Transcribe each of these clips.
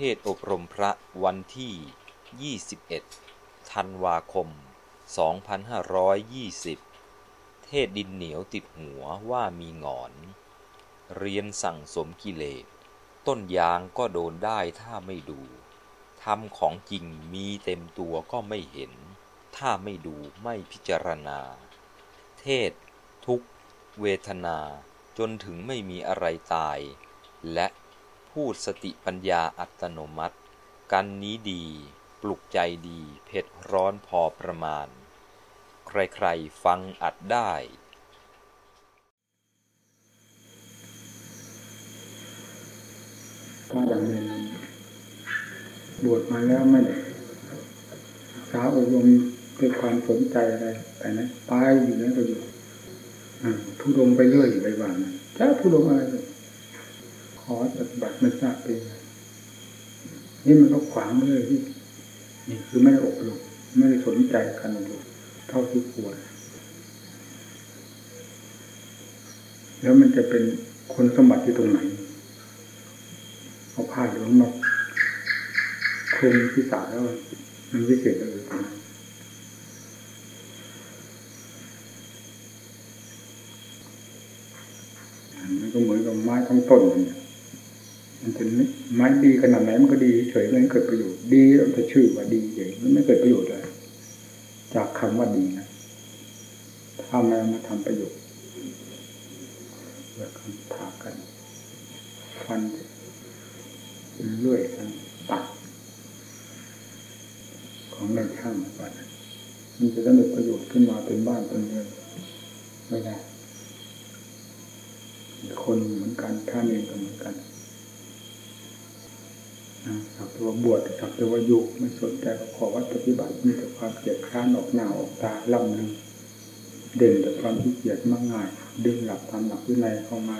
เทศอบรมพระวันที่ 21 ธันวาคม 2520 เทศดินเหนียวติดหัวว่ามีหงอน เรียนสั่งสมกิเลส ต้นยางก็โดนได้ถ้าไม่ดู ทำของจริงมีเต็มตัวก็ไม่เห็น ถ้าไม่ดูไม่พิจารณา เทศ ทุกเวทนา จนถึงไม่มีอะไรตาย และ พูดสติปัญญาอัตโนมัติ กันนี้ดี ปลุกใจดี เผ็ดร้อนพอประมาณ ใครๆฟังอัดได้ ก็อย่างนี้บวชมาแล้วไม่ได้สาอบรมด้วยความสนใจอะไรไปนะไปอยู่นั้นก็อยู่ผู้ลงไปเรื่อยอยู่ไปวันนะจ้าผู้ลงอะไร ขอปฏิบัติไม่ทราบเป็นนี่มันก็ขวางเลยที่นี่คือไม่ได้อบรมไม่ได้สนใจการอบรมเท่าที่ควรแล้วมันจะเป็นคนสมบัติที่ตรงไหนเอาผ้าหลืองมาคลุมที่สาแล้วมันวิเศษเลยมันก็เหมือนกับไม้ทั้งต้นเนี่ย ไม้ดีขนาดไหนมันก็ดีเฉยมันเกิดประโยชน์ดีเราจะชื่อว่าดีเฉยมันไม่เกิดประโยชน์เลยจากคำว่าดีนะถ้าไม่มาทำประโยชน์เลิกถากันฟันเลื่อยตัดของในช่างปัดมันจะได้ประโยชน์ขึ้นมาเป็นบ้านเป็นเรือนไม่ได้คนเหมือนกันท่านเองก็เหมือนกันสัก ตัวบวชสักตัวอยู่ไม่สนใจกับขอวัดปฏิบัติมีแต่ความเกลียดคร้านออกหน้าออกตาล่ำลือเด่นแต่ความขี้เกียจมากง่ายดึงหลักทำหลักวินัยเข้ามา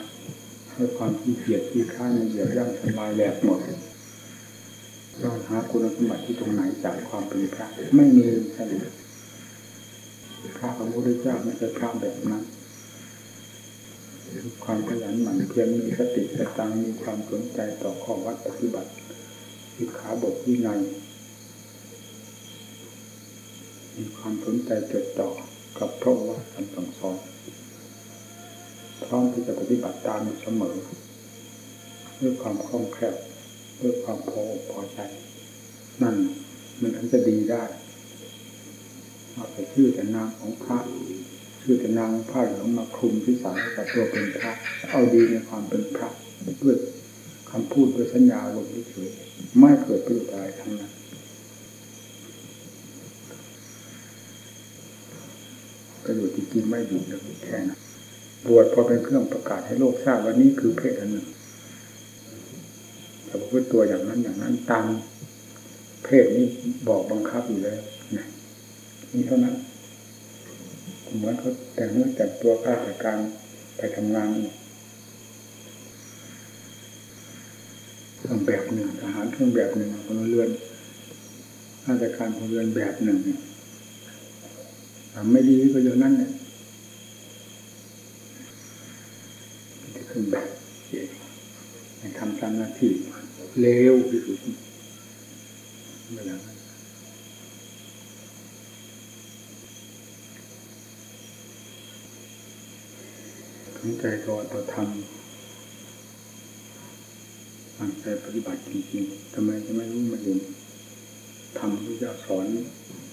ให้ความขี้เกียจขี้ข้านเหยียบย่ำสบายแหลกหมดย้อนหาคุณสมบัติที่ตรงไหนจากความเป็นพระไม่มีใช่พระของพระพุทธเจ้าไม่ใช่พระแบบนั้นความขยันหมั่นเพียรมีสติสตังมีความสนใจต่อข้อวัดปฏิบัติ วิขาบทวินัยมีความสนใจจดจ่อกับพระว่าคำสั่งสอนพร้อมที่จะปฏิบัติตามเสมอ ด้วยความคล่องแคล่วด้วยความพอพอใจ นั่นมันถึงจะดีได้เอาไปชื่อแต่นามของพระชื่อแต่นางผ้าเหลืองมาคลุมที่สารกับตัวเป็นพระเอาดีในความเป็นพระด้วย คำพูดด้วยสัญญาลงเฉยไม่เกิดประโยชน์อะไรทั้งนั้นประโยชน์ที่กินไม่อยู่เลยแค่นั้นบวชพอเป็นเครื่องประกาศให้โลกทราบว่านี่คือเพศอันหนึ่งแต่พูดตัวอย่างนั้นอย่างนั้นตามเพศนี้บอกบังคับอยู่แล้วนี่เท่านั้นเหมือนเขาแต่งเนื้อแต่งตัวข้าราชการไปทำงาน เครื่องแบบหนึ่งทหารเครื่องแบบหนึ่งพลเรือนข้าราชการพลเรือนแบบหนึ่งทำไม่ดีก็อย่างนั้นเนี่ยเครื่องแบบทำตามหน้าที่เลวที่สุดไม่อย่างนั้นสนใจต่อต่อธรรม ตั้งใจปฏิบัติจริงๆทำไมจะไม่รู้มาเห็นทำที่จะสอน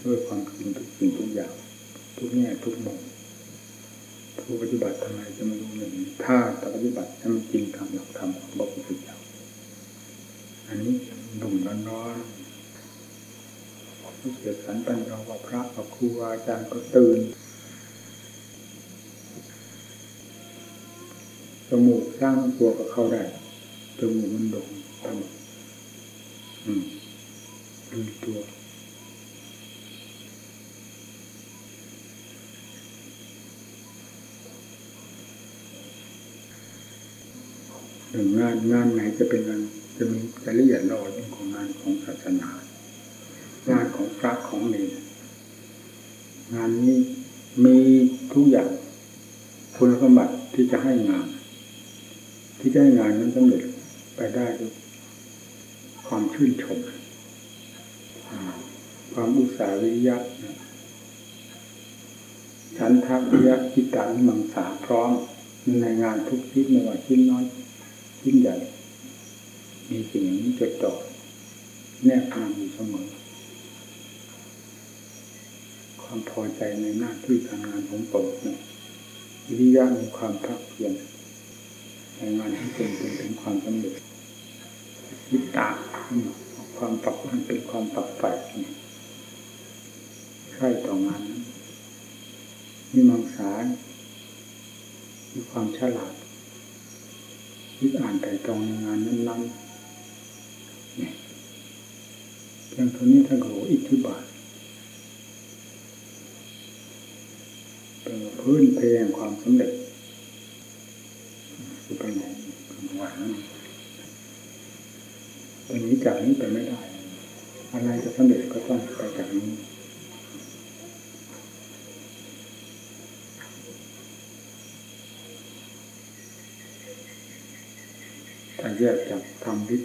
ด้วยความจริงทุกสิ่งทุกอย่าง ทุกแง่ทุกมุมผู้ปฏิบัติทำไมจะไม่รู้หนึ่งถ้าปฏิบัติให้มันจริงทำหลักธรรมของพระพุทธเจ้าอันนี้ดุ่มร้อนๆผู้เสียสันปัญญาว่าพระกับครูอาจารย์ก็ตื่นจมูกสร้างตัวกับเข้าได้ จมูกมันโด่งตลอดอืมดูตัวหนึ่งงานงานไหนจะเป็นงานจะมีรายละเอียดรอเรื่องของงานของศาสนา งานของพระของเนรงานนี้มีทุกอย่างคุณสมบัติที่จะให้งาน ที่จะให้งานนั้นสำเร็จ ไปได้ความชื่นชม ความอุตสาหวิริยะฉันทักวิยะกิตานิมังสาพร้อมในงานทุกชิ้นไม่ว่าชิ้นน้อย ชิ้นใหญ่ มีสิ่งนี้จดจ่อแนบนำอยู่เสมอ ความพอใจในหน้าที่การงานของตนวิริยะมีความพักเพียร ในงานที่เป็นเป็นถึงความสำเร็จวิตาความปรับมันเป็นความปรับใฝ่ใช่ต่องานมีมังสามีความฉลาดคิดอ่านแต่ตรงในงานนั้นๆเนี่ยเพียงเท่านี้ท่านก็อกอิทธิบาทเป็นพื้นเพลงความสำเร็จ คือไปไหนหวังตอนนี้จากนี้ไปไม่ได้ อะไรจะสำเร็จก็ต้องไปจากนี้ถ้าแยกจากทำวิ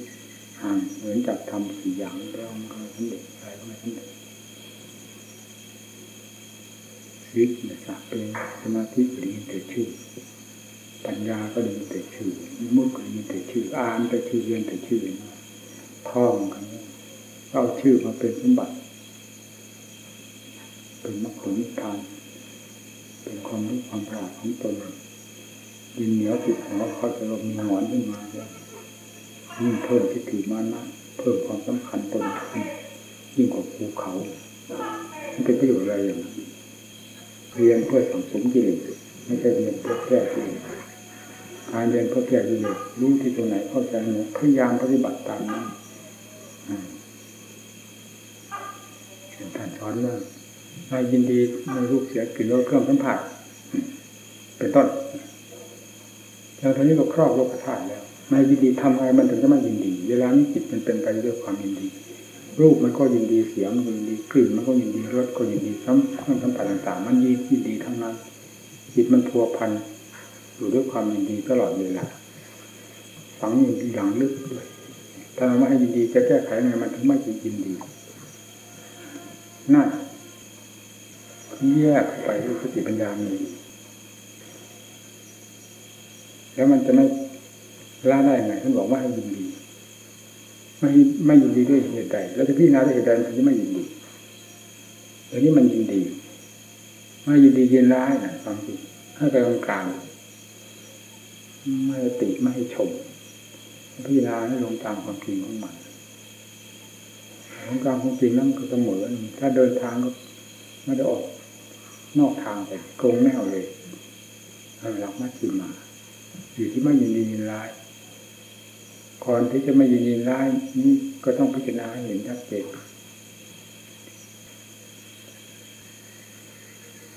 ห่างเหมือนจากทำสี่อย่างแล้วมันก็สำเร็จอะไรก็ไม่สำเร็จวิทย์เนี่ยสักเป็นสมาธิก็ดีแต่ชื่อ ปัญญาก็ดีแต่ชื่อมุดก็ดีแต่ชื่ออ่านแต่ชื่อเรียนแต่ชื่อท่องกันเอาชื่อมาเป็นสมบัติ เป็นมรรคผลนิพพานเป็นความรู้ความฉลาดของตนยินเหนียวติดหัวเขาจะลงมีหงอนขึ้นมาด้วยยิ่งเพิ่มที่ถือมานะเพิ่มความสำคัญตนขึ้นยิ่งกว่าภูเขามันเป็นประโยชน์อะไรอย่างนั้เรียนเพื่อสังสมกิเลสไม่ใช่เรียนเพื่อแก้กิเลส การเรียนเพื่อแก้กิเลสรู้ที่ตรงไหนเข้าใจไหนพยายามปฏิบัติตามนั้นท่านสอนว่าไม่ยินดีในรูปเสียกลิ่นรสเครื่องสัมผัสเป็นต้นแล้วทีนี้ก็ครอบโลกธาตุแล้วไม่ยินดีทำอะไรมันถึงจะไม่ยินดีเวลานี้จิตมันเป็นไปด้วยความยินดี รูปมันก็ยินดีเสียงมันยินดีกลิ่นมันก็ยินดีรสก็ยินดีสัมผัสสัมผัสต่างๆ มันยินยินดีทั้งนั้น จิตมันพัวพัน อยู่ด้วยความยินดีตลอดเวลาฝังอยู่อย่างลึกด้วย ถ้าเราไม่ให้ยินดีจะแก้ไขไงมันถึงไม่ยินดีนั่นแยกไปด้วยสติปัญญามีแล้วมันจะไม่ละได้ไงท่านบอกว่าให้ยินดี ไม่ไม่ยินดีด้วยเหตุใดแล้วจะพิจารณาด้วยเหตุใดถึงจะไม่ยินดีเดี๋ยวนี้มันยินดี ไม่ยินดียินร้ายนะความจริงให้ไปกลางกลาง ไม่ติไม่ให้ชมพิจารณาให้ลงตามความจริงของมันของกลางของจริงนั่นก็เสมอถ้าเดินทางก็ไม่ได้ออก นอกทางไปกรงแนวเลยหลักมัดจิมาอยู่ที่ไม่ยินดียินร้ายก่อนที่จะไม่ยินดีร้ายนี่ก็ต้องพิจารณาให้เห็นชัดเจน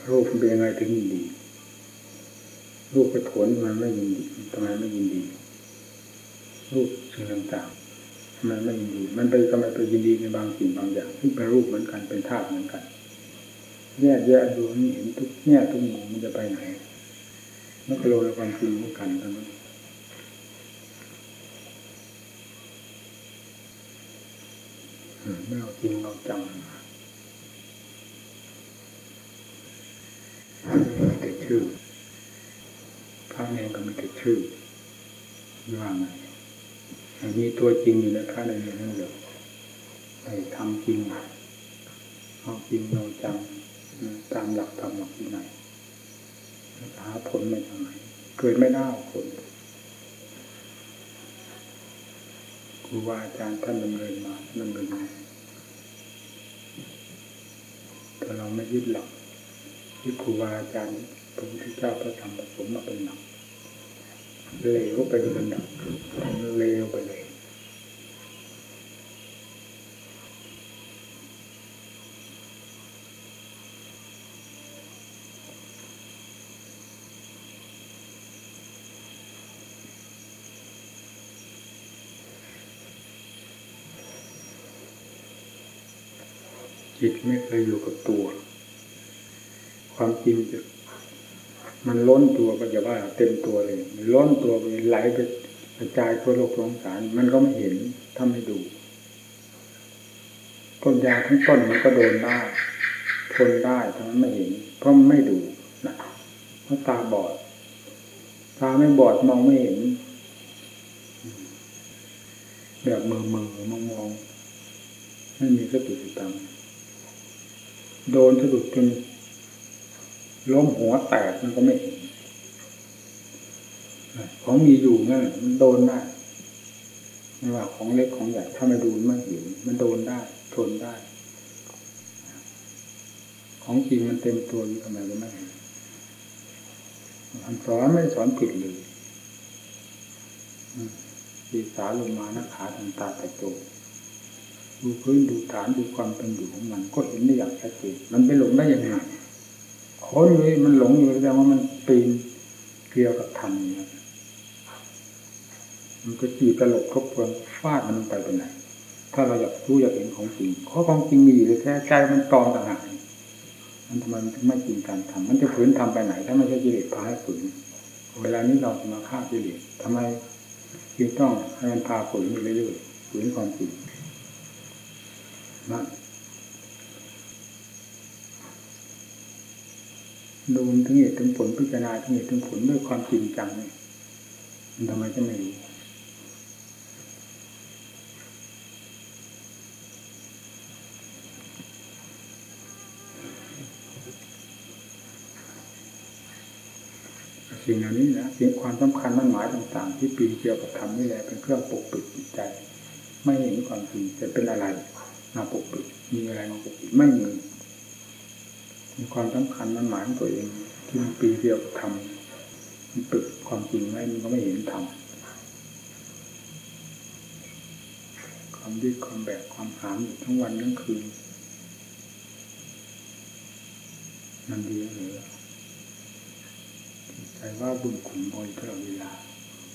รูปเป็นยังไงถึงดี รูปไปผลมันไม่ยินดีทำไมไม่ยินดี รูปสิ่งต่างๆทำไมไม่ยินดี มันไปทำไมไปยินดีในบางสิ่งบางอย่างที่เป็นรูปเหมือนกันเป็นธาตุเหมือนกันแยกแยะดูนี่เห็นทุกแง่ทุกมุมมันจะไปไหนมันก็โลละความจริงเหมือนกันทั้งนั้นไม่เอาจริงเอาจังมีแต่ชื่อ รก็มีแต่ชื่อว่าไงมีตัวจริงอยู่ในพระเนรนั่นเลยไปทำจริงเอาจริงเอาจังตามหลักธรรมหลักที่ไหนหาผลไม่ทำไมเกิดไม่ได้ผลครูบาอาจารย์ท่านดำเนินมาดำเนินมาแต่เราไม่ยึดหลักที่ครูบาอาจารย์พระพุทธเจ้าพระธรรมผสมมาเป็นหลัก เลวไปเป็นหลักเลวไปเลยจิตไม่เคยอยู่กับตัว ความจริงจะ มันล้นตัวก็จะว่าเต็มตัวเลย ล้นตัวไปไหลไปกระจายตัวโลกสงสาร มันก็ไม่เห็นทำให้ดูยาทั้งต้นมันก็โดนได้ทนได้ทั้งนั้นไม่เห็น เพราะมันไม่ดูนะเพราะตาบอด ตาไม่บอดมองไม่เห็น แบบมือมือมองมองไม่มีสติสตังโดนสะดุดจน ล้มหัวแตกมันก็ไม่เห็นของมีอยู่นั่นมันโดนได้ไม่ว่าของเล็กของใหญ่ถ้าไม่ดูไม่เห็นมันโดนได้ทนได้ ของจริงมันเต็มตัวอยู่ทำไมก็ไม่เห็นสอนไม่สอนผิดเลยดีสาลงมานะขาทันตาแต่โตดูพื้นดูฐานดูความเป็นอยู่ของมัน ก็เห็นได้อย่างชัดเจนมันไปหลงได้ยังไง ค้นเลยมันหลงอยู่แสดงว่ามันปีนเกี่ยวกับธรรมเนี่ยมันก็จีตลกทบทวฟาดมันไปเป็นไหนถ้าเราอยากรู้อยากเห็นของจริงข้อของจริงมีอยู่แท้ใจมันตอมต่างหากมันทำไมมันไม่จริงการทำมันจะฝืนทำไปไหน ถ้าไม่ใช่กิเลสพาให้ฝืนเวลานี้เราจะมาฆ่ากิเลสทำไมจึงต้องให้มันพาฝืนอยู่เรื่อยๆฝืนความจริงนั่น ดูถึงเหตุถึงผลพิจารณาถึงเหตุถึงผลด้วยความจริงจังมันทำไมจะไม่รู้สิ่งเหล่านี้นะสิ่งความสำคัญมั่นหมายต่าง ๆ ที่ปีเกี่ยวกับธรรมนี่แหละเป็นเครื่องปกปิดจิตใจ ไม่เห็นความจริงจะเป็นอะไรมาปกปิดมีอะไรมาปกปิดไม่มี มีความสำคัญมันหมายของตัวเอง ที่มันปีเกี่ยวกับธรรมมันปิดความจริงไว้มันก็ไม่เห็นธรรมความยึดความแบกความหามอยู่ทั้งวันทั้งคืนมันดีเหรือใจว่าบุญขุนบอยตลอดเวลา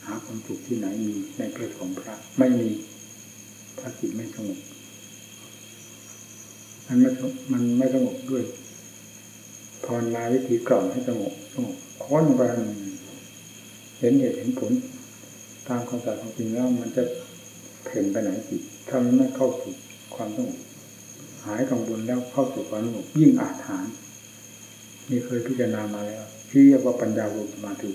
หาความสุขที่ไหนมีในเพศของพระ ไม่มีถ้าจิตไม่สงบมันไม่มันไม่สงบด้วย ภาวนาวิธีกล่อมให้สงบสงบค้นไปเห็นเหตุเห็นผล ตามความสายของจริงแล้วมันจะเพ่นไปไหนจิตถ้ามันไม่เข้าสู่ความสงบหายกังวลแล้วเข้าสู่ความสงบยิ่งอาถรรพ์นี่เคยพิจารณามาแล้วที่เรียกว่าปัญญาวุสมาธิ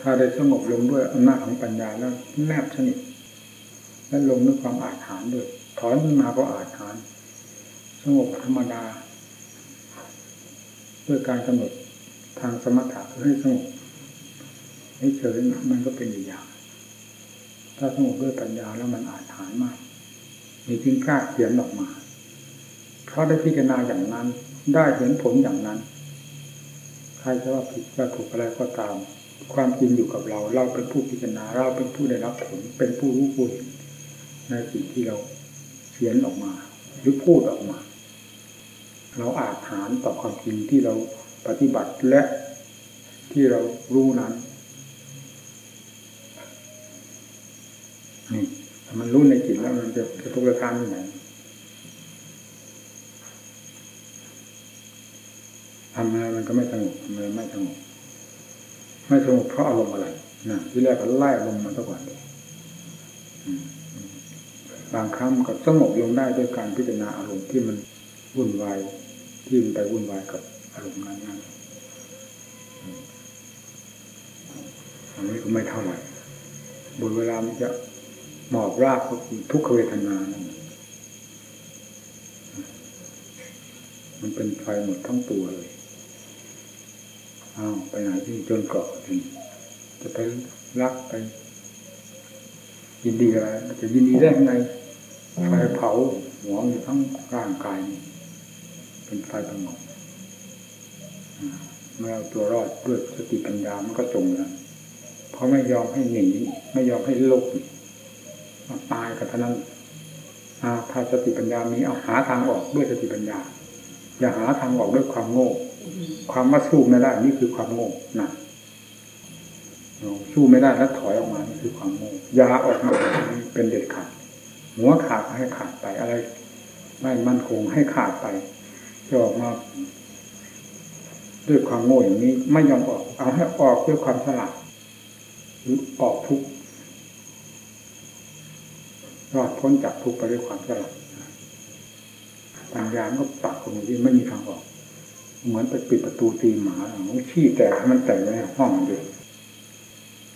ถ้าได้สงบลงด้วยอำนาจของปัญญาแล้วแนบสนิทและลงด้วยความอาถรรพ์ด้วยถอนขึ้นมาก็อาถรรพ์ งบธรรมดา ด้วยการกำหนดทางสมถะให้สงบให้เฉยมันก็เป็นอีกอย่าง ถ้าสงบด้วยปัญญาแล้วมันอาถรรพ์มาก มีจึงกล้าเขียนออกมา เพราะได้พิจารณาอย่างนั้น ได้เห็นผลอย่างนั้น ใครจะว่าผิดว่าถูกอะไรก็ตาม ความจริงอยู่กับเรา เราเป็นผู้พิจารณา เราเป็นผู้ได้รับผล เป็นผู้รู้ผู้เห็นในสิ่งที่เราเขียนออกมา หรือพูดออกมา เราอาจหารต่อความจริงที่เราปฏิบัติและที่เรารู้นั้นนี่มันรู้ในจิตแล้วมันจะจะทุกข์ทานที่ไหนทำอะไรมันก็ไม่สงบทำอะไรไม่สงบไม่สงบเพราะอารมณ์อะไรนะที่แรกก็ไล่อารมณ์มาตั้งก่อนบางครั้งก็สงบลงได้ด้วยการพิจารณาอารมณ์ที่มันวุ่นวาย ที่มันไปวุ่นวายกับอารมณ์นั้นนั้นอันนี้ก็ไม่เท่าไหร่บนเวลามันจะหมอบรากก็ทุกขเวทนานั่นมันเป็นไฟหมดทั้งตัวเลยอ้าวไปไหนที่จนเกาะถึงจะไปรักไป ยินดีอะไรจะยินดีได้ยังไงไฟเผาหัวอยู่ทั้งร่างกาย เป็นไฟสงบเมื่อาตัวรอดด้วยสติปัญญามันก็จงแล้วเพราะไม่ยอมให้หนีไม่ยอมให้ลุกมาตายกับท่านั้นถ้าสติปัญญามีเอาหาทางออกด้วยสติปัญญา อย่าหาทางออกด้วยความโง่ ความว่าสู้ไม่ได้นี่คือความโง่นะสู้ไม่ได้แล้วถอยออกมานี่คือความโง่ยาออกมาเป็นเด็ดขาดหัวขาดให้ขาดไปอะไร ไม่มั่นคงให้ขาดไป จะออกมาด้วยความโง่อย่างนี้ไม่ยอมออก เอาให้ออกด้วยความฉลาดหรือออกทุกรอดพ้นจากทุกไปด้วยความฉลาดปัญญาก็ปักตรงที่ไม่มีทางออก เหมือนไปปิดประตูตีหมาเอาขี้แตกมันแตกในห้องเดียว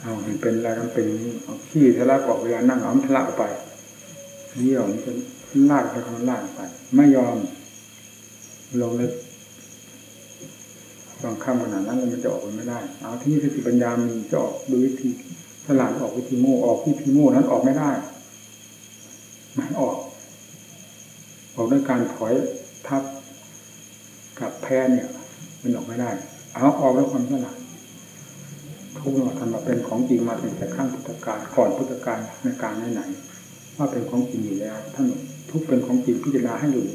เอาเห็นเป็นอะไรกันเป็นเอาขี้ทะลักออกเวลานั่งเอามันทะลักออกไปเยี่ยวมันจะลากไปมันลากไป ไม่ยอม ลงเลยบางคำขนาดนั้นมันจะออกไปไม่ได้ เอาที่สติปัญญามีจะออกโดยวิธีฉลาดออกวิธีโม่ออกวิธีโม่นั้นออกไม่ได้ไม่ออก ออกด้วยการถอยทับกับแพ้เนี่ย มันออกไม่ได้ เอาออกด้วยความฉลาดทุกเราทำมาเป็นของจริงมาตั้งแต่ขั้งพุทธกาลก่อนพุทธกาลในการไหนๆว่าเป็นของจริงอยู่แล้วท่านทุกเป็นของจริงพิจารณาให้รู้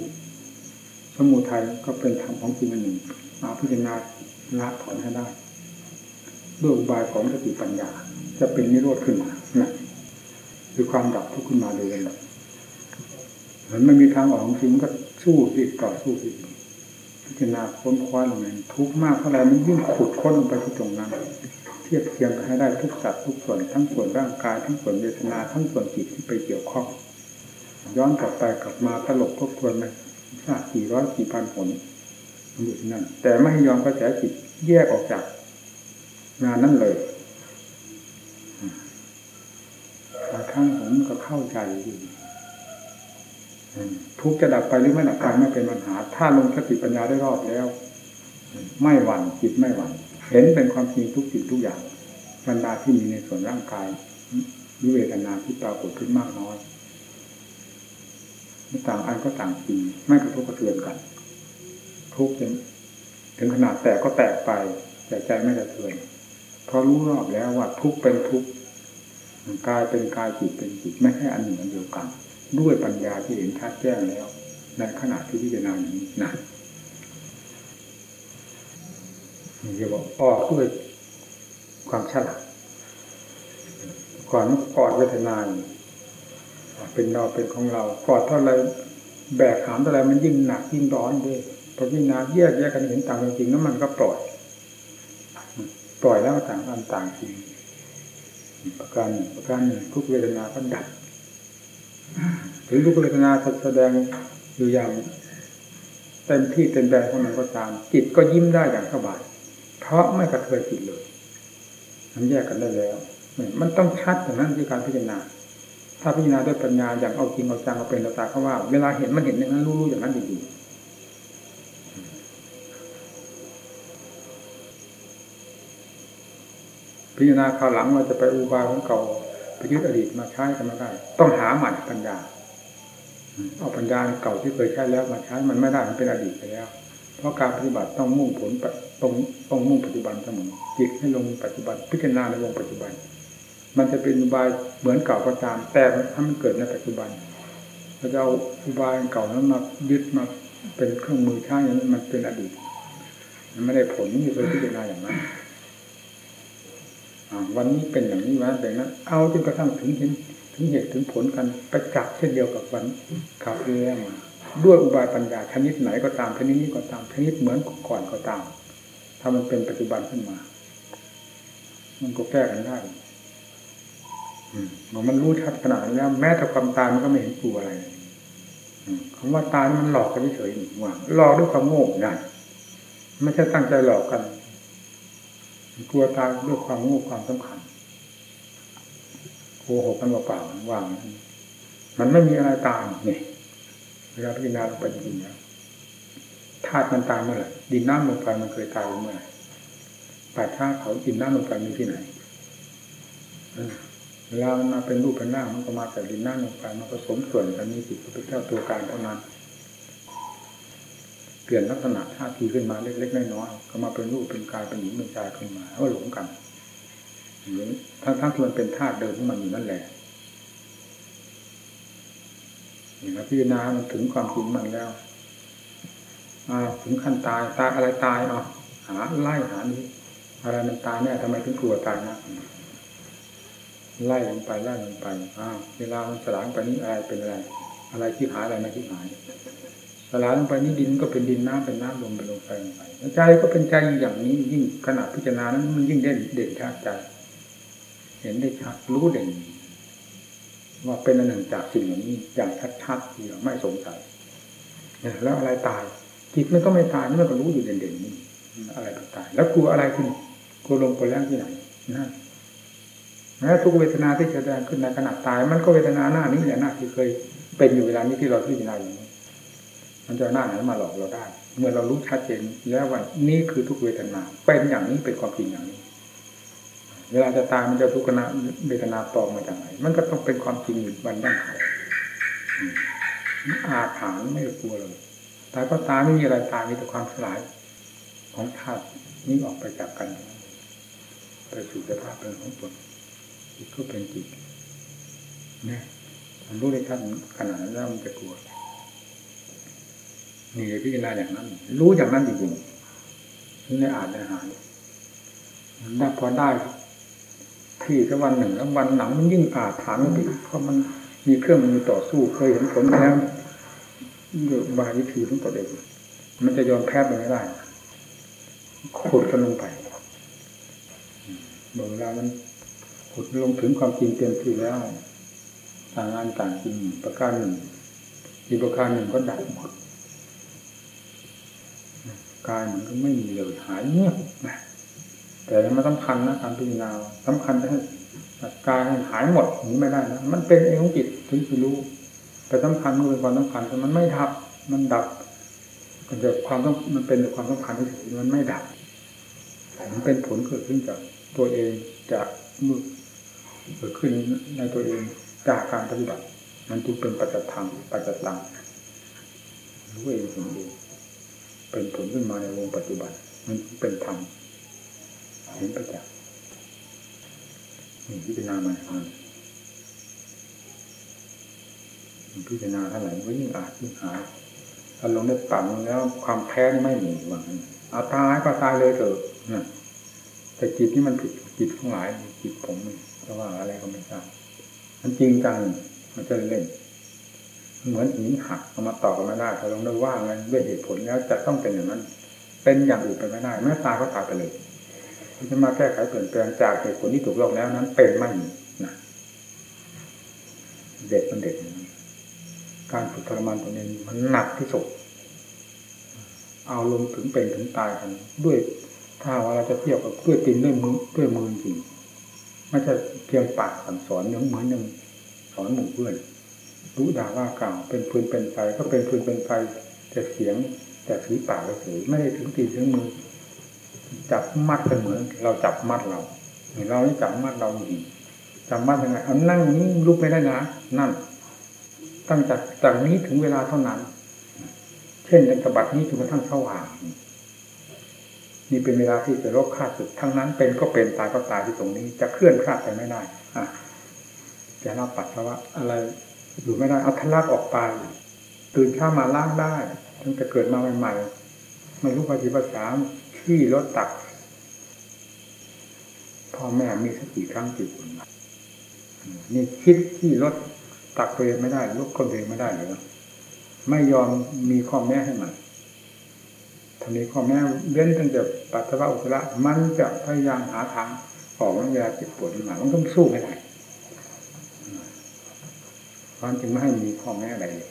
สมุทัยก็เป็นธรรมของจริงอันหนึ่งมาพิจารณาละถอนให้ได้ด้วยอุบายของสติปัญญา จะเป็นนิโรธขึ้นมานะคือความดับทุกข์ขึ้นมาเลยเลยมันไม่มีทางออกจริงก็สู้สิต่อสู้สิพิจารณาค้นคว้าลงนั้นทุกข์มากเท่าไรมันยิ่งขุดค้นลงไปที่ตรงนั้น เทียบเทียงกันให้ได้ทุกสัตว์ทุกส่วนทั้งส่วนร่างกายทั้งส่วนเวทนาทั้งส่วนจิตที่ไปเกี่ยวข้อง ย้อนกลับไปกลับมาตลบทบทวนไป ชากี่ร้อยกี่พันผลอยู่ที่นั่น แต่ไม่ยอมกระแสจิตแยกออกจากงานนั้นเลยบางครั้งผมก็เข้าใจอยู่ทุกจะดับไปหรือไม่ดับไปไม่เป็นปัญหา ถ้าลงสติปัญญาได้รอบแล้ว ไม่หวั่นจิตไม่หวั่นเห็นเป็นความจริงทุกสิ่งทุกอย่างบรรดาที่มีในส่วนร่างกายวิเวทนาที่ปรากฏขึ้นมากน้อย ต่างอันก็ต่างจริงไม่กระทบกระเทือนกัน ทุกถึงถึงขนาดแตกก็แตกไปแต่ใจไม่กระเทือนเพราะรู้รอบแล้วว่าทุกเป็นทุกกายเป็นกายจิตเป็นจิตไม่ใช่อันหนึ่งอันเดียวกัน ด้วยปัญญาที่เห็นชัดแจ้งแล้ว ในขณะที่พิจารณานี้นะนี่จะบอกออกด้วยความฉลาดก่อนกอดเวทนา เป็นเราเป็นของเรากอดเท่าไรแบกหามเท่าไรมันยิ่งหนักยิ่งร้อนด้วยพอพิจารณาแยกแยกกันเห็นต่างจริงแล้วมันก็ปล่อย ปล่อยแล้วต่างอันต่างจริงประการประการหนึ่งทุกเวทนาก็ดับถึงทุกเวทนาแสดงอยู่อย่างเต็มที่เต็มแรงของมันก็ตาม จิตก็ยิ้มได้อย่างสบาย เพราะไม่กระเทือนจิตเลยมันแยกกันได้แล้ว มันต้องชัดอย่างนั้นที่การพิจารณา ถ้าพิจารณาด้วยปัญญาอย่างเอาจริงเอาจังเอาเป็นเอาตาเขาว่า เวลาเห็นมันเห็นอย่างนั้นรู้ๆอย่างนั้นดีๆพิจารณาคราวหลังเราจะไปอุบายของเก่าไปยึดอดีตมาใช้กันไม่ได้ ต้องหาใหม่ปัญญาเอาปัญญาเก่าที่เคยใช้แล้วมาใช้มันไม่ได้มันเป็นอดีตไปแล้ว เพราะการปฏิบัติต้องมุ่งผลตรงต้องมุ่งปัจจุบันเสมอจิตให้ลงปัจจุบัน พิจารณาในวงปัจจุบัน มันจะเป็นอุบายเหมือนเก่าก็ตาม แต่ถ้ามันเกิดในปัจจุบันเราจะเอาอุบายเก่านั้นมายึดมาเป็นเครื่องมือใช้อย่างนั้นมันเป็นอดีตมันไม่ได้ผลนี่เลยพิจารณาอย่างนั้นวันนี้เป็นอย่างนี้วันเป็นนั้นเอาจนกระทั่งถึงเห็นถึงเหตุถึงผลกันประจักษ์เช่นเดียวกับวันข่าวเรื่องมาด้วยอุบายปัญญาชนิดไหนก็ตามชนิดนี้ก็ตามชนิดเหมือนก่อนก็ตาม ถ้ามันเป็นปัจจุบันขึ้นมา มันก็แก้กันได้ มันรู้ชัดขนาดนี้แล้ว แม้แต่ความตายมันก็ไม่เห็นกลัวอะไรคำว่าตายมันหลอกกันเฉยๆว่าหลอกด้วยความโง่นั่นไม่ใช่ตั้งใจหลอกกันกลัวตายด้วยความโง่ความสำคัญโกหกกันเปล่าๆว่างมันไม่มีอะไรตายเนี่ยเวลาพิจารณาลงไปจริงๆแล้วธาตุมันตายเมื่อไหร่ดินน้ำลมไฟมันเคยตายเมื่อไหร่ป่าชาเขาดินน้ำลมไฟมีที่ไหน เวลามันมาเป็นรูปเป็นหน้ามันก็มาจากดินน้ำลมไฟมันผสมส่วนกันมีจิตเป็นเจ้าตัวการเท่านั้น เปลี่ยนลักษณะท่าทีขึ้นมาเล็กๆน้อยๆก็มาเป็นรูปเป็นกายเป็นหญิงเป็นชายขึ้นมาก็หลงกันทั้งทั้งที่มันเป็นธาตุเดิมของมันอยู่นั่นแหละนี่นะพิจารณาถึงความจริงมันแล้วถึงขั้นตายตายอะไรตายอะหาไล่หานี้อะไรมันตายเนี่ยทำไมถึงกลัวตายนะ ไล่ลงไปไล่ลงไปอ้าวเวลามันสลายไปนี้อะไรเป็นอะไรอะไรที่หายอะไรไม่ที่หายสลายลงไปนี้ดินก็เป็นดินน้ำเป็นน้ำลมเป็นลมไปลงไปใจก็เป็นใจอย่างนี้ยิ่งขนาดพิจารณานั้นมันยิ่งเด่นเด่นชัดใจ เห็นได้ชัดรู้เด่นว่าเป็นอันหนึ่งจากสิ่งเหล่านี้อย่างชัดๆเดียวไม่สงสัยแล้วอะไรตายจิตมันก็ไม่ตายนี่มันก็รู้อยู่เด่นๆนี่อะไรตาย แล้วกลัวอะไรขึ้นกลัวลงไปแล้วที่ไหนนะ แม้ทุกเวทนาที่แสดงขึ้นในขณะตาย มันก็เวทนาหน้านี้แหละหน้าที่เคยเป็นอยู่เวลานี้ที่เราพิจารณาอย่างนี้มันจะหน้าไหนมาหลอกเราได้ เมื่อเรารู้ชัดเจนแล้วว่านี่คือทุกเวทนา เป็นอย่างนี้เป็นความจริงอย่างนี้ เวลาจะตายมันจะทุกขณะเวทนาปลอมมาจากไหน มันก็ต้องเป็นความจริงอยู่วันดั้งเขาอาถานไม่กลัวเลยตายก็ตายไม่มีอะไรตายมีแต่ความสลาย ของธาตุนี้ออกไปจากกัน ไปสู่สภาพเป็นของตน จิตก็เป็นจิตนี่ยมันรู้ได้ชัดขนาดนั้นแล้วมันจะกลัวนี่พิจารณาอย่างนั้น รู้อย่างนั้นจริงๆนี่ในอ่านในหาได้พอได้ ที่สักวันหนึ่งแล้ววันหนังมันยิ่งอาถรรพ์ไปเพราะมันมีเครื่องมือต่อสู้เคยเห็นผลแล้วโดยบายวิธีของตัวเองมันจะยอมแพ้ไปไม่ได้ขุดกันลงไปเมื่อเวลามัน ขุดลงถึงความจริงเต็มที่แล้วต่างงานต่างจริงประการหนึ่งอีกประการหนึ่งก็ดับหมดกายมันก็ไม่มีเลยหายเงียบแต่มันสำคัญนะการพิจารณาสำคัญจะให้กายหายหมดนี้ไม่ได้นะมันเป็นเองของจิตถึงจะรู้ แต่สำคัญมันเป็นความสำคัญแต่มันไม่ทับ มันดับมันจะความต้องมันเป็นความสำคัญที่สุดมันไม่ดับมันเป็นผลเกิดขึ้นจากตัวเองจากมือ เกิดขึ้นในตัวเองจากการปฏิบัติมันจึงเป็นปัจจธรรมปัจจตังรู้เองเห็นเองเป็นผลขึ้นมาในวงปัจจุบัน มันเป็นธรรมเห็นประจักษ์นี่พิจารณามามันพิจารณาเท่าไหร่ก็ยิ่งอาจยิ่งหาถ้าลงได้ปั่นแล้วความแพ้ไม่มีว่าเอาตายก็ตายเลยเถอะนะแต่จิตที่มันผิดจิตทั้งหลายจิตผมเพราะว่า อะไรก็ไม่ทราบมันจริงจังมันจะเล่นเหมือนหินหักเอามาต่อกันไม่ได้ถ้าลงได้ว่างันด้วยเหตุผลแล้วจะต้องเป็นอย่างนั้น เป็นอย่างอื่นไปไม่ได้แม้ตายก็ตายไปเลยจะมาแก้ไขเปลี่ยนแปลงจากเหตุผลที่ถูกลงแล้วนั้น เป็นไม่นะเด็กมันเด็กการฝึกทรมานตัวเองมันหนักที่สุดเอาลงถึงเป็นถึงตายกันด้วยถ้าว่าเราจะเที่ยบกับด้วยตินด้วยมือด้วยมือจริง ไม่ใช่เพียงปากสั่งสอนยังเหมือนหนึ่งสอนหมู่เพื่อนรู้ด่าว่ากล่าวเป็นฟืนเป็นไฟก็เป็นฟืนเป็นไฟแต่เสียงแต่สีปากเฉยไม่ได้ถึงตีถึงมือ จับมัดกันเหมือน เราจับมัดเราเราไม่จับมัดเราจริงจับมัดยังไงเอานั่งนี้ลุกไม่ได้นะนั่น ตั้งจากจากนี้ถึงเวลาเท่านั้น เช่นกันตบัดนี้จนกระทั่งสว่าง นี่เป็นเวลาที่จะลบค่าสุดทั้งนั้น เป็นก็เป็นตายก็ตายที่ตรงนี้ จะเคลื่อนคลาดไปไม่ได้อะจะรับปัสสาวะอะไรอยู่ไม่ได้เอาทะลักออกไป ตื่นเช้ามาล้างได้ตั้งแต่เกิดมาใหม่ๆไม่รู้ภาษีภาษาขี้รถตักพ่อแม่มีสักกี่ครั้งกี่คนนี่คิดที่รถตักตัวเองไม่ได้ลุกคนเองไม่ได้หรือไม่ยอมมีข้อแม่ให้มัน ถ้ามีข้อแม้เว้นตั้งแต่ปัสสาวะอุจจาระมันจะพยายามหาทางออกเวลาเจ็บปวดมามันก็สู้ไม่ได้ความจึงไม่ให้มีข้อแม้อะไรเลย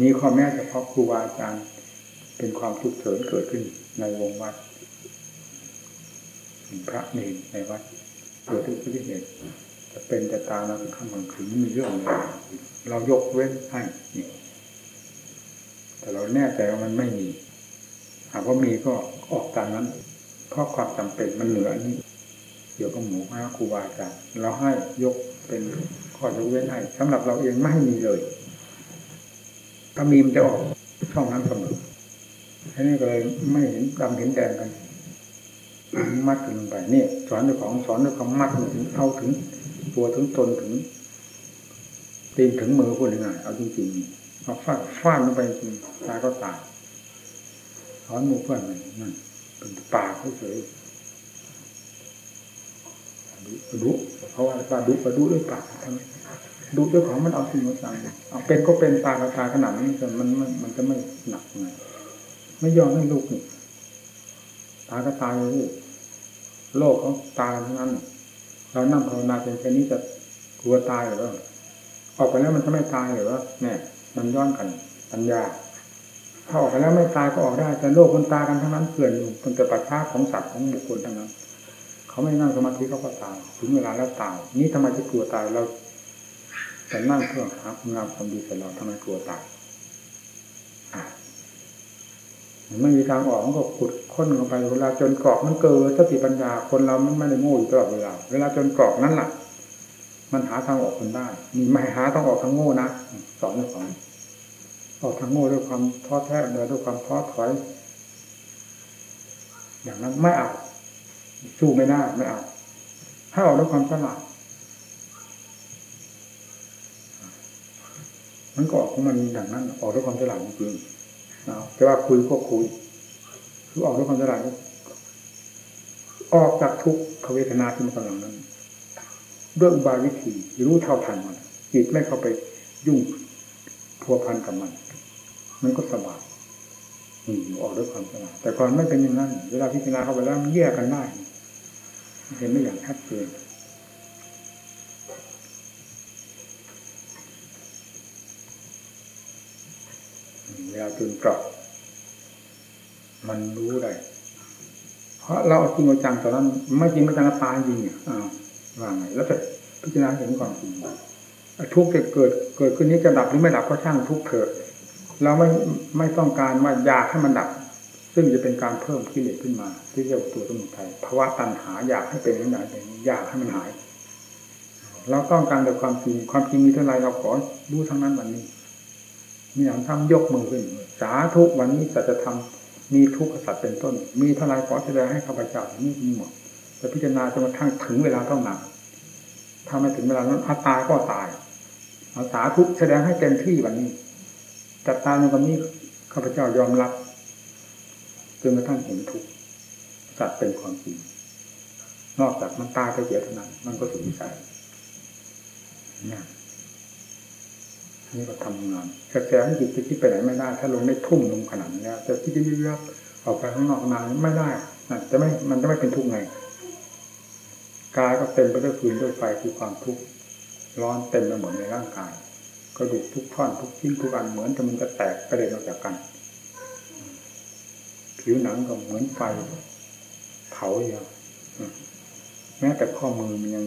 มีข้อแม้เฉพาะครูบาอาจารย์เป็นความทุกข์เฉินเกิดขึ้นในวงวัดพระเนรในวัดเกิดทุกข์ที่เหตุจะเป็นจะตายเราข้ามกลางคืนมีเรื่องอะไรเรายกเว้นให้นี่แต่เราแน่ใจว่ามันไม่มี หากว่ามีก็ออกตามนั้น เพราะความจำเป็นมันเหนือนี้เกี่ยวกับหมูพระครูบาอาจารย์เราให้ยกเป็นข้อยกเว้นให้สำหรับเราเองไม่ให้มีเลยถ้ามีมันจะออกช่องนั้นเสมออันนี้ก็เลยไม่เห็นดำเห็นแดงกัน มัดกันลงไปนี่สอนด้วยของสอนด้วยของมัดถึงเอาถึง ตัวถึงตนถึงตีนถึงมือพูดยังไงเอาจริงๆเอาฟาดฟาดลงไปจริงตายก็ตาย อนหมู่เพื่อนนั่นเป็นปากเฉยดุเขาว่าปลาดุปลาดุด้วยปากทำไมดุด้วยของมันเอาสิ่งมาสั่งเอาเป็นก็เป็นตาราคาขนาดนี้จนมันมันมันจะไม่หนักไงไม่ยอมให้ลูกนี่ตาก็ตายเลยโลกเขาตายทั้งนั้น เรานั่งภาวนาเป็นแค่นี้จะกลัวตายหรือเปล่าออกไปแล้วมันจะไม่ตายหรือว่าเนี่ยมันย้อนกันปัญญา ถ้าออกไปแล้วไม่ตายก็ออกได้ แต่โลกมันตายกันทั้งนั้นเกลื่อนอยู่เป็นแต่ปัจฉาของสัตว์ของบุคคลทั้งนั้น เขาไม่นั่งสมาธิเขาก็ตายถึงเวลาแล้วตายนี่ทำไมจะกลัวตายเราแต่นั่งเพื่อหาคุณงามความดีใส่เราทำไมกลัวตายไม่มีทางออกมันก็ขุดค้นเข้าไปเวลาจนกรอกมันเกิดสติปัญญาคนเรามันไม่ได้โง่อยู่ตลอดเวลาเวลาจนกรอกนั้นแหละมันหาทางออกคนได้มีไม่หาต้องออกทางโง่นะสอนให้ฟัง ออกทางโง่ด้วยความท้อแท้ด้วยความท้อถอย อย่างนั้นไม่เอาสู้ไม่ได้ไม่เอาให้ออกด้วยความฉลาดมันก็ออกของมันอย่างนั้น ออกด้วยความฉลาดจริงๆแต่ว่าคุยก็คุยคือออกด้วยความฉลาดออกจากทุกขเวทนาที่มันกำลังนั้นด้วยอุบายวิธีรู้เท่าทันมันจิตไม่เข้าไปยุ่ง พัวพันกับมัน มันก็สบายอยู่ออกด้วยความฉลาดแต่ก่อนไม่เป็นอย่างนั้น เวลาพิจารณาเข้าไปแล้วมันแยกกันได้เห็นไม่อย่างชัดเจนเวลาจุนกรอบมันรู้ได้เพราะเราจริงจังตอนนั้น ไม่จริงไม่จังตายจริงอะอ้าวว่าไงแล้วแต่พิจารณาเห็นความจริง ทุกข์จะเกิดเกิดขึ้นนี้จะดับหรือไม่ดับก็ช่างทุกข์เถิดเราไม่ไม่ต้องการว่าอยากให้มันดับ ซึ่งจะเป็นการเพิ่มกิเลสขึ้นมา ที่เรียกว่าตัวสมุทัยภาวะตัณหาอยากให้เป็นอย่างไรอยากให้มันหาย เราต้องการแต่ความจริงความจริงมีเท่าไรเราขอรู้ทั้งนั้นวันนี้มีอย่างทำยกมือขึ้นสาธุวันนี้จะจะทำมีทุกข์สัตว์เป็นต้น มีเท่าไรขอแสดงให้ข้าพเจ้านี่มีหมดแต่พิจารณาจนกระทั่งถึงเวลาต้องนานถ้าไม่ถึงเวลานั้นอาตายก็ตาย เอาสาทุแสดงให้เต็มที่วันนี้ จัดตาในวันนี้ข้าพเจ้ายอมรับจนกระทั่งเห็นทุกสัตว์เป็นความจริงนอกจากมันตายไปเสียเท่านั้น มันก็สุดวิสัยนี่นี่ก็ทำงานกระแสให้จิตจะคิดไปไหนไม่ได้ ถ้าลงได้ทุ่มลงขนาดนี้จะคิดเยอะๆออกไปข้างนอกนานไม่ได้จะไม่มันจะไม่เป็นทุกข์ไงกายก็เต็มไปด้วยฟืนด้วยไฟคือความทุกข์ ร้อนเต็มไปหมดในร่างกาย กระดูกทุกท่อนทุกชิ้นทุกอันเหมือนจะมันจะแตกกระเด็นออกจากกัน ผิวหนังก็เหมือนไฟเผาอย่างแม้แต่ข้อมือมันยัง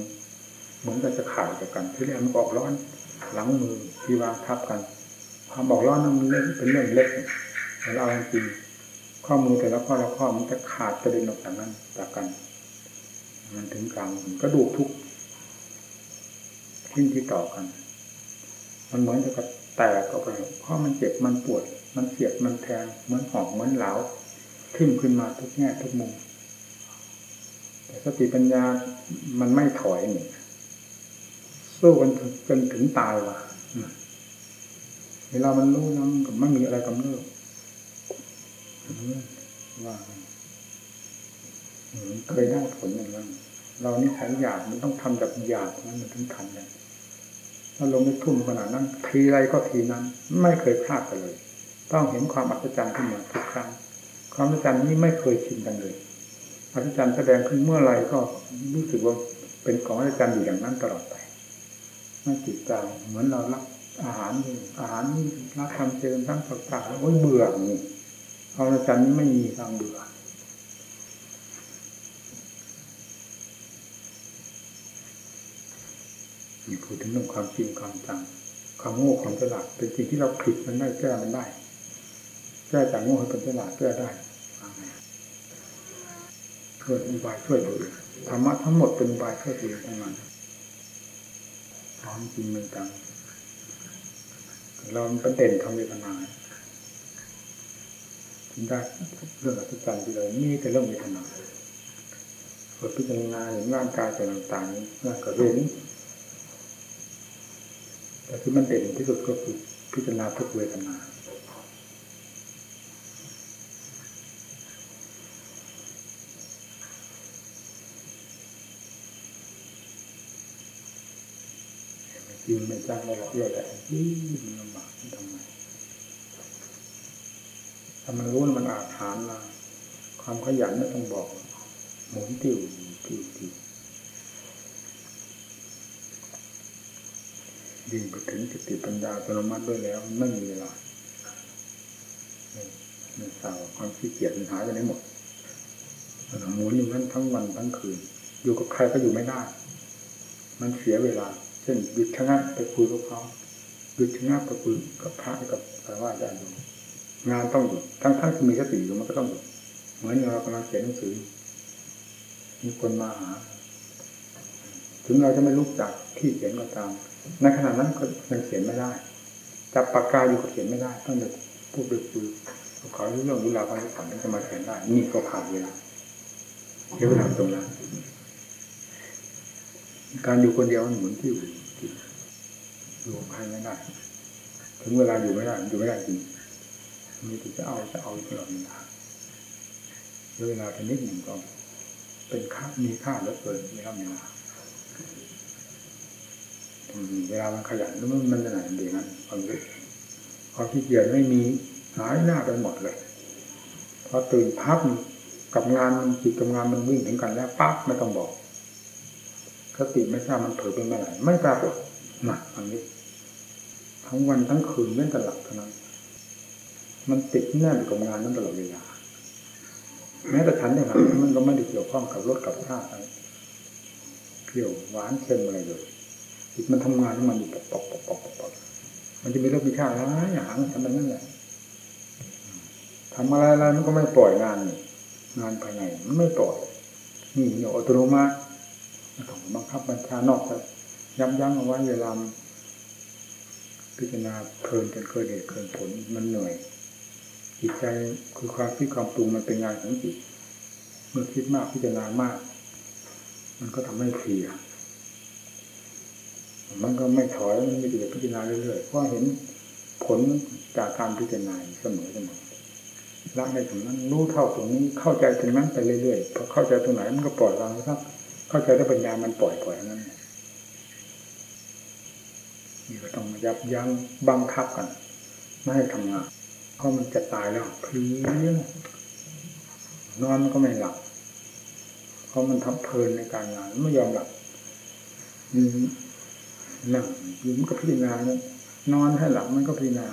เหมือนกับจะขาดจากกัน ที่แรกมันออกร้อน หลังมือที่วางทับกันความบอกร้อนนั้นมันเล็กเป็นเรื่องเล็กแต่เราจริงข้อมือแต่ละข้อละข้อมันจะขาดกระเด็นออกจากนั้นจากกัน มันถึงกลางกระดูกทุก ชิ้นที่ต่อกัน มันเหมือนจะแตกออกไปเพราะมันเจ็บมันปวด มันเสียบมันแทงเหมือนหอกเหมือนเหลาทิ่มขึ้นมาทุกแง่ทุกมุม แต่สติปัญญามันไม่ถอยนี่สู้กันจนถึงตายว่ะเวลามันรู้นะมันก็ไม่มีอะไรกำเริบว่าเคยได้ผลอย่างนั้นเรานี่ข็งหยาบมันต้องทำแบบหยาบนั้นมันถึงทันเลย ถ้าลงในทุ่มขนาดนั้นทีไรก็ทีนั้น ไม่เคยพลาดไปเลย ต้องเห็นความอัศจรรย์ขึ้นมาทุกครั้ง ความอัศจรรย์นี้ไม่เคยชินกันเลยอัศจรรย์แสดงขึ้นเมื่อไรก็รู้สึกว่าเป็นของอัศจรรย์อยู่อย่างนั้นตลอดไปไม่ติดใจเหมือนเรารับอาหารนี่อาหารนี่รับทำเจริญทั้งสัปดาห์โอ้ยเบื่อนี่ความอัศจรรย์นี้ไม่มีทางเบื่อ มีพูดถึงเรื่องความจริงความจังความโง่ความฉลาดเป็นสิ่งที่เราผิดมันได้แก้มันได้แก้จากโง่ให้เป็นฉลาดแก้ได้ช่วยอุบายช่วยตัวเอธรรมะทั้งหมดเป็นอุบายช่วยตัวเอทั้งนั้นความจริงมันจังเราเป็นเด่นทางเวทนาได้เรื่องอัศจรรย์ที่เลยนี่แต่เรื่องเวทนาเปิดพิจารณาเห็นร่างกายต่างๆนี่ก็เห็น แต่ที่มันเด่นที่สุดก็คือพิจารณาทุกเวทนาจริงไม่จ้างไม่ละเอียแหละยี่มันลำบากทำไมถ้ามันรู้มันอาถานมาความขยันไม่ต้องบอก หมุนติวติวติวิ่งไปถึงสติปัญญาอัตโนมัติด้วยแล้ว ไม่มีเวลาไม่ทราบความขี้เกียจมันหายไปไหนหมดหมุนอยู่นั้นทั้งวันทั้งคืน อยู่กับใครก็อยู่ไม่ได้ มันเสียเวลา เช่นหยุดชะงักไปคุยกับเขาหยุดชะงักไปคุยกับพระกับสารว่าจารย์งานต้องหยุดทั้งทั้งที่มีสติอยู่มันก็ต้องหยุดเหมือนเรากำลังเขียนหนังสือ มีคนมาหา ถึงเราจะไม่ลุกจากที่เขียนก็ตาม ในขณะนั้นก็ยังเขียนไม่ได้จับปากกาอยู่ก็เขียนไม่ได้ต้องเด็กพูดไปคุยเขาเรื่องเวลาเขาจะฝันจะมาเขียนได้ นี่ก็ขาดเวลาเวลาตรงนั้นการอยู่คนเดียวมันเหมือนที่อยู่อยู่ใครไม่ได้ถึงเวลาอยู่ไม่ได้อยู่ไม่ได้จริงมีแต่จะเอาจะเอาตลอดเวลาเวลาแค่นิดหนึ่งก็เป็นค่ามีค่าแล้วเกินเวลาเวลา เวลามันขยันแล้วมันมันจะไหนดีนั้นความรู้ความขี้เกียจไม่มีหายหน้าไปหมดเลยพอตื่นพับกับงานมันจิตกับงานมันวิ่งถึงกันแล้วปั๊บไม่ต้องบอกสติไม่ทราบมันเผลอเป็นเมื่อไหร่ไม่ปรากฏหนักอันนี้ทั้งวันทั้งคืนเล่นตลับเท่านั้น มันติดแน่นกับงานนั้นตลอดเวลาแม้แต่ฉันเนี่ยมันก็ไม่ได้เกี่ยวข้องกับรถกับท่าอะไรเกี่ยวหวานเค็มอะไรเลย จิตมันทำงานของมันอยู่ปอกปอกปอกปอกปกมันจะมีรสมีชาติหลายอย่างทำแบบนั้นแหละทำอะไรอะไรมันก็ไม่ปล่อยงานนี่งานภายในมันไม่ปล่อยนี่เนี่ยอัตโนมัติมันต้องบังคับบัญชานอกไปยับยั้งเอาไว้เวลาพิจารณาเพลินจนเกิดเหตุเกิดผลมันเหนื่อยจิตใจคือความคิดความปรุงมันเป็นงานของจิตเมื่อคิดมากพิจารณามาก มันก็ทำให้เพลีย มันก็ไม่ถอยมันมีแต่พิจารณาเรื่อยๆเพราะเห็นผลจากการพิจารณาเสมอเสมอละในตรงนั้นรู้เท่าตรงนี้เข้าใจตรงนั้นไปเรื่อยๆพอเข้าใจตรงไหนมันก็ปล่อยวางครับ เข้าใจด้วยปัญญามันปล่อยปล่อยนั้นนี่ก็ต้องยับยั้งบังคับกันไม่ให้ทำงานเพราะมันจะตายแล้วเพลียนอนมันก็ไม่หลับเพราะมันทำเพลินในการงานไม่ยอมหลับ นั่งอยู่มันก็พิจารณาเนี่ยนอนให้หลับมันก็พิจารณา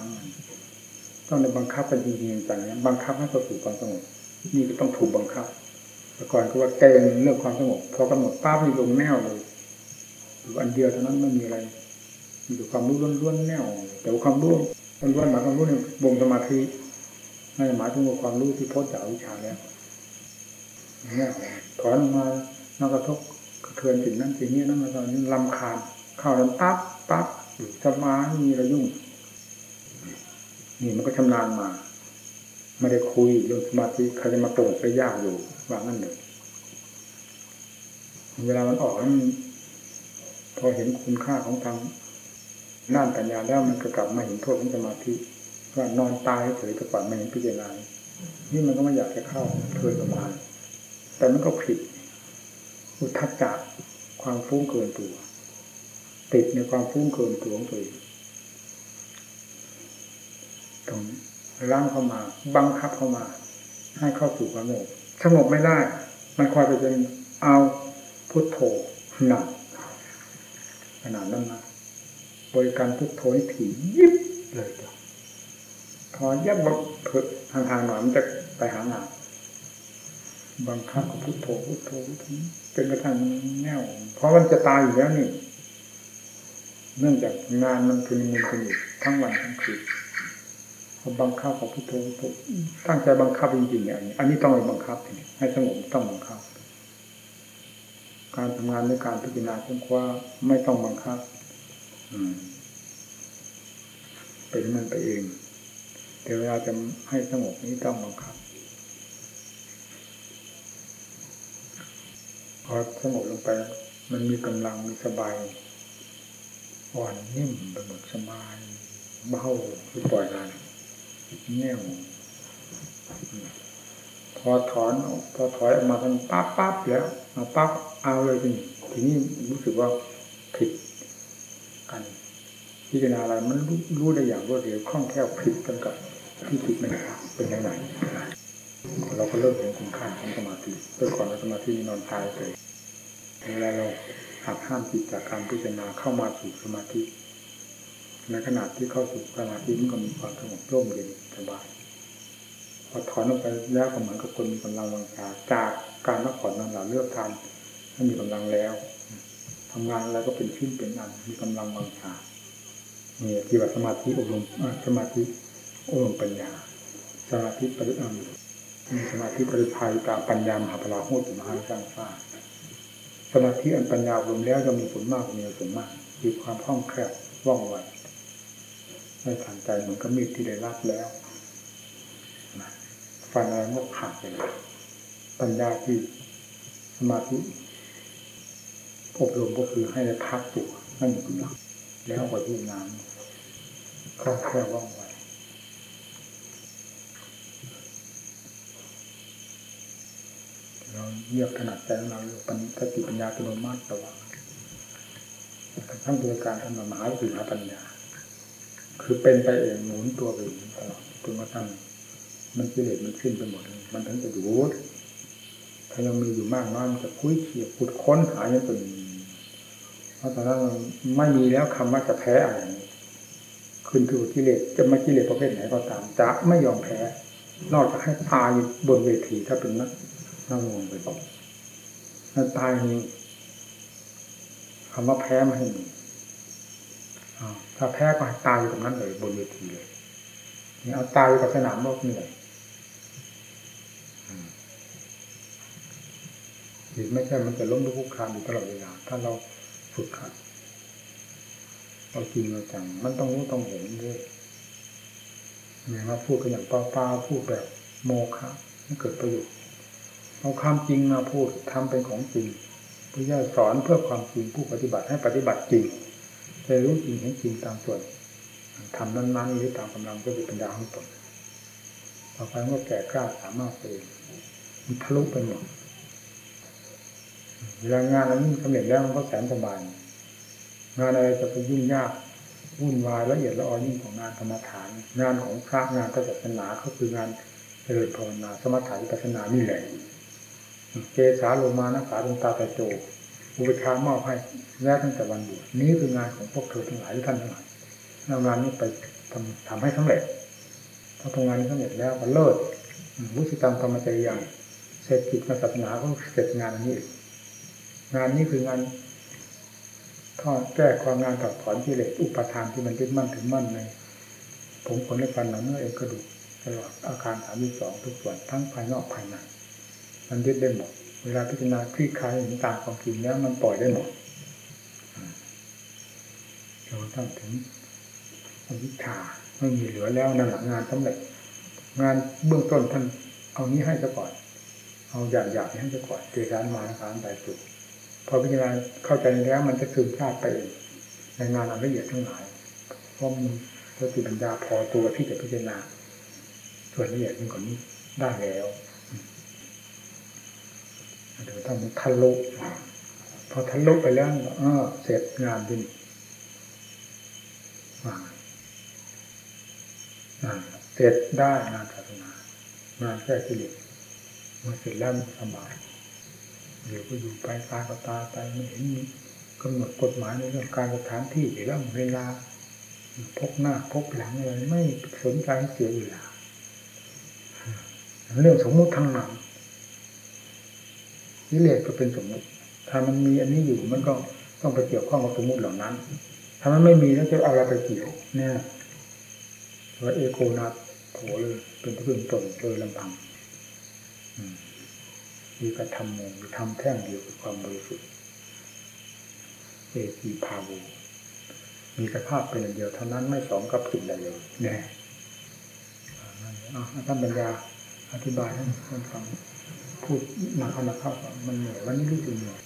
ต้องในบังคับกันจริงๆจังนี้บังคับให้เข้าสู่ความสงบนี่ก็ต้องถูกบังคับแต่ก่อนก็ว่าเกณฑ์เรื่องความสงบพอกำหนดป้ามีลงแนวเลยอยู่อันเดียวเท่านั้นไม่มีอะไรมีแต่ความรู้ล้วนๆแนวแต่ความรู้ล้วนๆหมายความรู้เนี่ยบ่งสมาธิไม่หมายถึงความรู้ที่พ้นจากวิชาแล้วเนี่ยถอนมานอกกระทบกระเทือนสิ่งนั้นสิ่งนี้นั่นมาตอนนี้ลำคาญ เข้าแล้วปั๊บปั๊บสมามีระยุ่ง นี่มันก็ชำนาญมา ไม่ได้คุยเรื่องสมาธิใครจะมาโปรดไปยากอยู่ว่างั้นเลยเวลามันออกนั้นพอเห็นคุณค่าของทางน่านปัญญาแล้วมันก็กลับมาเห็นโทษของสมาธิว่านอนตายเฉยแต่ก่อนไม่เห็นพิจารณานี่มันก็ไม่อยากจะเข้าเพลินประมาณแต่มันก็ผิด อุทธัจจะความฟุ้งเกินตัว ติดในความฟุ้งเกินตัวของตัวเองต้องล้างเข้ามา บังคับเข้ามา ให้เข้าสู่ความสงบสงบไม่ได้ มันคอยไปเป็นเอาพุทโธหนักขนาดนั้นนะบริการพุทโธให้ถี่ยิบเลยตัวพอยับบเพิ่ทางทางหน่อยมันจะไปหางานบังคับกับพุทโธพุทโธพุทโธจนกระทั่งแน่วเพราะมันจะตายอยู่แล้วนี่ เนื่องจากงานมันคือมันคือทั้งวันทั้งคืนพอบังคับกับพุทโธพุทตั้งใจบังคับจริงๆเนี่ยอันนี้ต้องไปบังคับให้สงบต้องบังคับ การทำงานในการพิจารณาค้นคว้าไม่ต้องบังคับ อืม เป็นมันไปเอง แต่เวลาจะให้สงบนี้ต้องบังคับพอสงบลงไป มันมีกำลังมีสบาย อ่อนนิ่มไปหมดสบายเบาคือปล่อยงานแน่วพอถอนพอถอยออกมาทางปั๊บปั๊บแล้วมาปั๊บเอาเลยทีนี้ทีนี้รู้สึกว่าผิดกันพิจารณาอะไรมันรู้รู้ได้อย่างรวดเร็วคล่องแคล่วผิดกันกับที่ผิดไม่เป็นยังไงเราก็เริ่มเห็นคุณค่าของสมาธิเมื่อก่อนเราสมาธินอนตายเลยเวลาเรา หักห้ามจิตจากการพิจารณาเข้ามาสู่สมาธิ ในขณะที่เข้าสู่สมาธิมันก็มีความสงบร่มเย็นสบายพอถอนออกไปแล้วก็เหมือนกับคนมีกำลังวังชาจากการพักผ่อนนอนหลับเลือกทานให้มีกำลังแล้วทำงานอะไรก็เป็นชิ้นเป็นอันมีกำลังวังชานี่ที่ว่าสมาธิอบรมสมาธิอบรมปัญญา สมาธิปริอัมมีสมาธิปริภัยตามปัญญามหาพลาโหตุมหาสร้างฟ้า สมาธิอันปัญญาอบรมแล้วจะมีผลมากมีผลมาก มีความคล่องแคล่วว่องไวไม่ผ่านใจเหมือนกับมีดที่ได้รับแล้วฟันอะไรก็ขาดไปเลยปัญญาที่สมาธิอบรมก็คือให้ได้พักตัวให้มีกำลังแล้วก็ที่งานคล่องแคล่วว่องไว เราเรียกถนัดใจของเราปัญสติปัญญาตัวมาตระวังทั้งตัวการทำมหาวิหาปัญญา คือเป็นไปเองหมุนตัวไปเองตลอดจนกระทั่งมันกิเลสมันขึ้นไปหมด มันถึงจะอยู่ถ้ายังมีอยู่มากน้อยมันจะคุยเขี่ยขุดค้นหาอย่างเป็นเพราะตอนนั้นไม่มีแล้วคำว่าจะแพ้อะไรขึ้นคือกิเลสจะไม่กิเลสประเภทไหนก็ตาม จะไม่ยอมแพ้ นอกจากให้ตายบนเวทีถ้าเป็นนัก นั่งงงไปตกนั่นตายนี้คำว่าแพ้ไม่ให้มีถ้าแพ้ก็ตายอยู่ตรงนั้นเลยบนเวทีเลยนี่เอาตายอยู่กับสนามโลกเหนื่อยจิตไม่ใช่มันจะล้มลุกคลุกคลานอยู่ตลอดเวลา ถ้าเราฝึกขัดเราจริงเราจัง มันต้องรู้ต้องเห็นด้วยเนี่ยมาพูดกันอย่างเปล่าๆพูดแบบโมฆะไม่เกิดประโยชน์ เอาความจริงมาพูดทำเป็นของจริงพระเจ้าสอนเพื่อความจริงผู้ปฏิบัติให้ปฏิบัติจริงจะรู้จริงเห็นจริงตามส่วนทำนั้นๆหรือตามกำลังก็เป็นปัญญาของตนต่อไปเมื่อแก่กล้าสามารถเองมันทะลุไปหมดเวลางานอันนี้สำเร็จแล้วมันก็แสนสบายงานอะไรจะไปยุ่งยากวุ่นวายละเอียดละออยิ่งของงานธรรมฐาน งานของพระงานศาสนาก็คืองานเจริญภาวนาสมถะวิปัสสนานี่แหละ เจสาโลมานะขาลงตาตะโจอุปชามอบให้แล้วตั้งแต่วันบวชนี้คืองานของพวกเธอทั้งหลายท่านทั้งหลายเอางานนี้ไปทำทำให้สำเร็จพอทำงานนี้สำเร็จแล้วก็เลิศวุฒิกรรมธรรมจริยังเศรษฐกิจศาสนาก็เสร็จงานนี้ งานนี้คืองานทอดแก้ความงานตัดถอนกิเลสอุปทานที่มันยึดมั่นถึงมั่นใน ผมขนในฟันหนังเนื้อเอ็นกระดูกตลอดอาการสามีสองทุกส่วนทั้งภายนอกภายใน มันยึดได้หมด เวลาพิจารณาคลี่คลายเห็นตามความจริงแล้วมันปล่อยได้หมดเราต้งถึงอวิชชาไม่มีเหลือแล้วนั่นหละงานสำเร็จงานเบื้องต้นท่านเอานี้ให้ซะก่อน เอาหยาบหยาบให้ซะก่อนเจรานมาการไปสุดพอพิจารณาเข้าใจแล้วมันจะซึมซาบไปในงานละเอียดทั้งหลายเพราะมีสติปัญญาพอตัวที่จะพิจารณาส่วนละเอียดยิ่งกว่านี้ได้แล้ว ต้องทะลุพอทะลุไปแล้วเออเสร็จงานดินวางเสร็จได้งานศาสนางานแก้กิเลสเมื่อเสร็จแล้วสบายเดี๋ยวก็อยู่ไปตาก็ตาไปไม่เห็นมีกำหนดกฎหมายในเรื่องการสถานที่หรือเรื่องเวลาพกหน้าพกหลังอะไรไม่สนใจเสียเวลาเรื่องสมมุติทั้งนั้น นิเลศก็เป็นสมมุติ ถ้ามันมีอันนี้อยู่มันก็ต้องไปเกี่ยวข้องกับสมมุติเหล่านั้น ถ้ามันไม่มีแล้วจะเอาอะไรไปเกี่ยว เนี่ยว่าเอโกนัทโผลยเป็นพื้นตนโดยลำพังมีกระทำมงทำแท่งเดียวกับความบริสุทธิ์เอกีพาวูมีสภาพเป็นเดียวเท่านั้นไม่สองกับสิ่งใดเลยแน่ท่านปัญญาอธิบายให้ท่านฟัง พูดหนักเอาหนักเข้ามันเหนื่อยวันนี้รู้สึกเหนื่อย